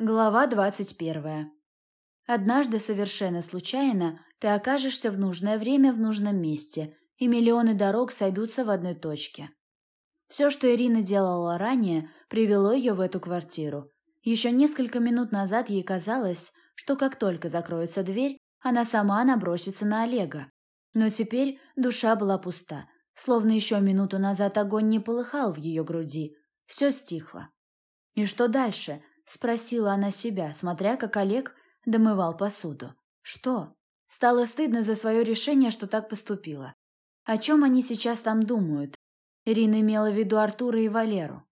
Глава двадцать первая. Однажды совершенно случайно ты окажешься в нужное время в нужном месте, и миллионы дорог сойдутся в одной точке. Все, что Ирина делала ранее, привело ее в эту квартиру. Еще несколько минут назад ей казалось, что как только закроется дверь, она сама набросится на Олега. Но теперь душа была пуста, словно еще минуту назад огонь не полыхал в ее груди. Все стихло. И что дальше? Спросила она себя, смотря как Олег домывал посуду. Что? Стало стыдно за свое решение, что так поступила. О чем они сейчас там думают? Ирина имела в виду Артура и Валеру.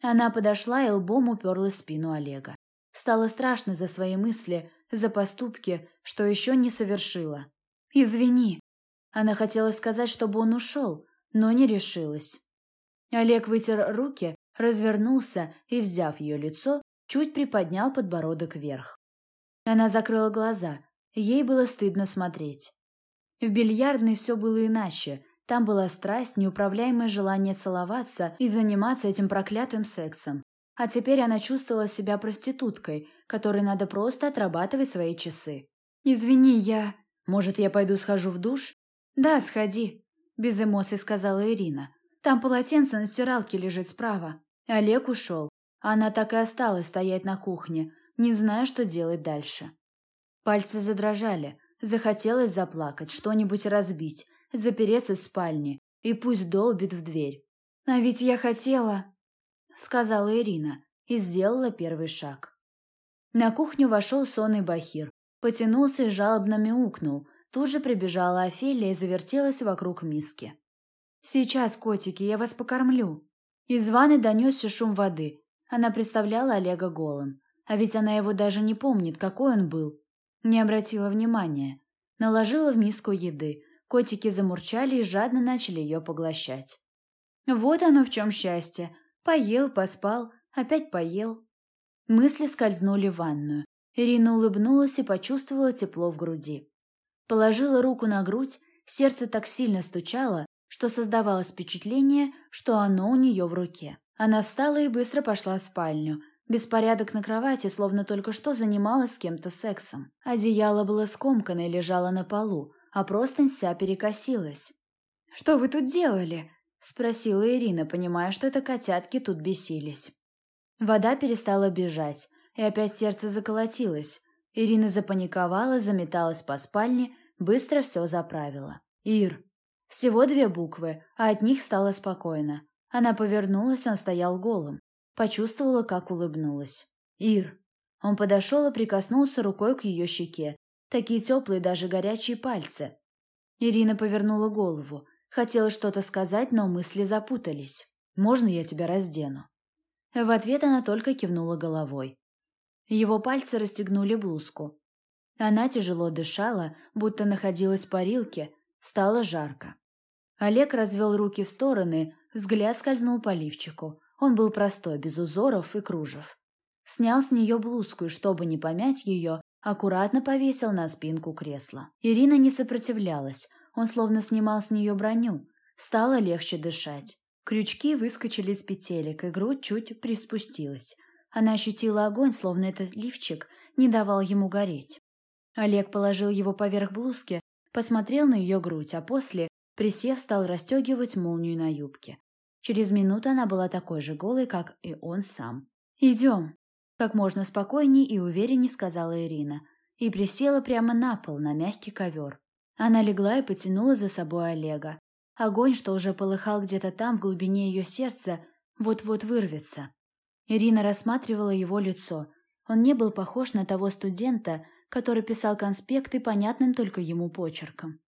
Она подошла и лбом уперла спину Олега. Стало страшно за свои мысли, за поступки, что еще не совершила. «Извини». Она хотела сказать, чтобы он ушел, но не решилась. Олег вытер руки, развернулся и, взяв ее лицо, чуть приподнял подбородок вверх. Она закрыла глаза, ей было стыдно смотреть. В бильярдной все было иначе, там была страсть, неуправляемое желание целоваться и заниматься этим проклятым сексом. А теперь она чувствовала себя проституткой, которой надо просто отрабатывать свои часы. «Извини, я...» «Может, я пойду схожу в душ?» «Да, сходи», – без эмоций сказала Ирина. «Там полотенце на стиралке лежит справа». Олег ушел. Она так и осталась стоять на кухне, не зная, что делать дальше. Пальцы задрожали, захотелось заплакать, что-нибудь разбить, запереться в спальне, и пусть долбит в дверь. «А ведь я хотела...» — сказала Ирина и сделала первый шаг. На кухню вошел сонный Бахир, потянулся и жалобно мяукнул. Тут же прибежала Офелия и завертелась вокруг миски. «Сейчас, котики, я вас покормлю». Из ванны донесся шум воды, она представляла Олега голым. А ведь она его даже не помнит, какой он был. Не обратила внимания. Наложила в миску еды. Котики замурчали и жадно начали ее поглощать. Вот оно в чем счастье. Поел, поспал, опять поел. Мысли скользнули в ванную. Ирина улыбнулась и почувствовала тепло в груди. Положила руку на грудь, сердце так сильно стучало, что создавалось впечатление, что оно у нее в руке. Она встала и быстро пошла в спальню. Беспорядок на кровати, словно только что занималась с кем-то сексом. Одеяло было скомкано и лежало на полу, а простынь вся перекосилась. «Что вы тут делали?» – спросила Ирина, понимая, что это котятки тут бесились. Вода перестала бежать, и опять сердце заколотилось. Ирина запаниковала, заметалась по спальне, быстро все заправила. «Ир». Всего две буквы, а от них стало спокойно. Она повернулась, он стоял голым. Почувствовала, как улыбнулась. «Ир!» Он подошел и прикоснулся рукой к ее щеке. Такие теплые, даже горячие пальцы. Ирина повернула голову. Хотела что-то сказать, но мысли запутались. «Можно я тебя раздену?» В ответ она только кивнула головой. Его пальцы расстегнули блузку. Она тяжело дышала, будто находилась в парилке, стало жарко. Олег развел руки в стороны, Взгляд скользнул по лифчику. Он был простой, без узоров и кружев. Снял с нее блузку и, чтобы не помять ее, аккуратно повесил на спинку кресла. Ирина не сопротивлялась, он словно снимал с нее броню. Стало легче дышать. Крючки выскочили из петелек, и грудь чуть приспустилась. Она ощутила огонь, словно этот лифчик не давал ему гореть. Олег положил его поверх блузки, посмотрел на ее грудь, а после, присев, стал расстегивать молнию на юбке. Через минуту она была такой же голой, как и он сам. «Идем», – как можно спокойнее и увереннее сказала Ирина, и присела прямо на пол, на мягкий ковер. Она легла и потянула за собой Олега. Огонь, что уже полыхал где-то там, в глубине ее сердца, вот-вот вырвется. Ирина рассматривала его лицо. Он не был похож на того студента, который писал конспекты понятным только ему почерком.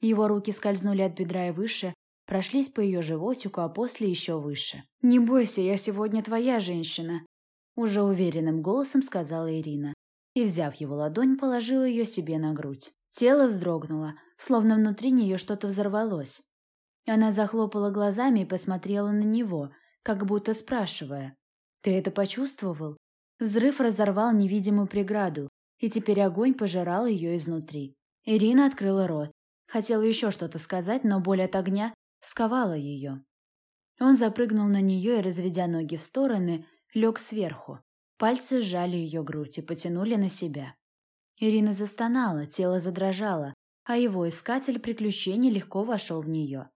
Его руки скользнули от бедра и выше, прошлись по ее животику, а после еще выше. «Не бойся, я сегодня твоя женщина», – уже уверенным голосом сказала Ирина. И, взяв его ладонь, положила ее себе на грудь. Тело вздрогнуло, словно внутри нее что-то взорвалось. Она захлопала глазами и посмотрела на него, как будто спрашивая. «Ты это почувствовал?» Взрыв разорвал невидимую преграду, и теперь огонь пожирал ее изнутри. Ирина открыла рот. Хотела еще что-то сказать, но боль от огня сковала ее. Он запрыгнул на нее и, разведя ноги в стороны, лег сверху. Пальцы сжали ее грудь и потянули на себя. Ирина застонала, тело задрожало, а его искатель приключений легко вошел в нее.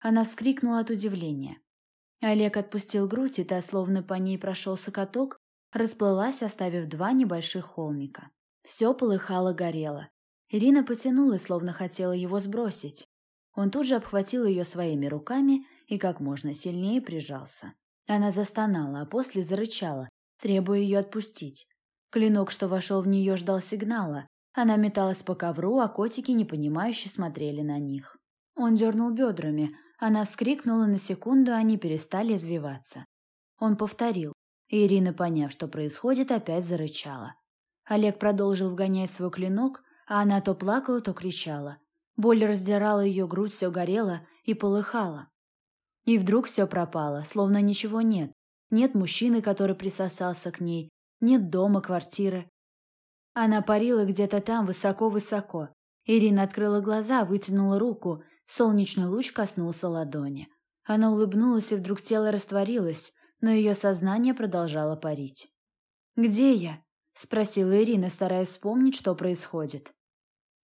Она вскрикнула от удивления. Олег отпустил грудь, и та, словно по ней прошелся каток, расплылась, оставив два небольших холмика. Все полыхало-горело. Ирина потянулась, словно хотела его сбросить. Он тут же обхватил ее своими руками и как можно сильнее прижался. Она застонала, а после зарычала, требуя ее отпустить. Клинок, что вошел в нее, ждал сигнала. Она металась по ковру, а котики непонимающе смотрели на них. Он дернул бедрами. Она вскрикнула на секунду, они перестали извиваться. Он повторил. Ирина, поняв, что происходит, опять зарычала. Олег продолжил вгонять свой клинок, а она то плакала, то кричала. Боль раздирала ее грудь, все горело и полыхало. И вдруг все пропало, словно ничего нет. Нет мужчины, который присосался к ней, нет дома, квартиры. Она парила где-то там, высоко-высоко. Ирина открыла глаза, вытянула руку, солнечный луч коснулся ладони. Она улыбнулась, и вдруг тело растворилось, но ее сознание продолжало парить. «Где я?» – спросила Ирина, стараясь вспомнить, что происходит.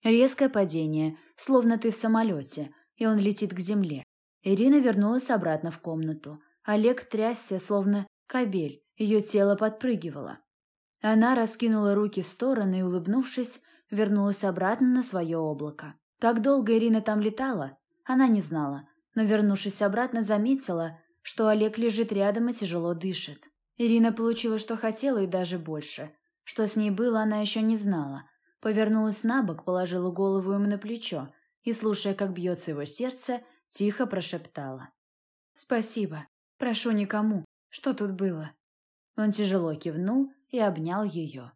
Резкое падение, словно ты в самолете, и он летит к земле. Ирина вернулась обратно в комнату. Олег трясся, словно кобель, ее тело подпрыгивало. Она раскинула руки в стороны и, улыбнувшись, вернулась обратно на свое облако. Как долго Ирина там летала, она не знала, но, вернувшись обратно, заметила, что Олег лежит рядом и тяжело дышит. Ирина получила, что хотела, и даже больше. Что с ней было, она еще не знала. Повернулась на бок, положила голову ему на плечо и, слушая, как бьется его сердце, тихо прошептала. «Спасибо. Прошу никому. Что тут было?» Он тяжело кивнул и обнял ее.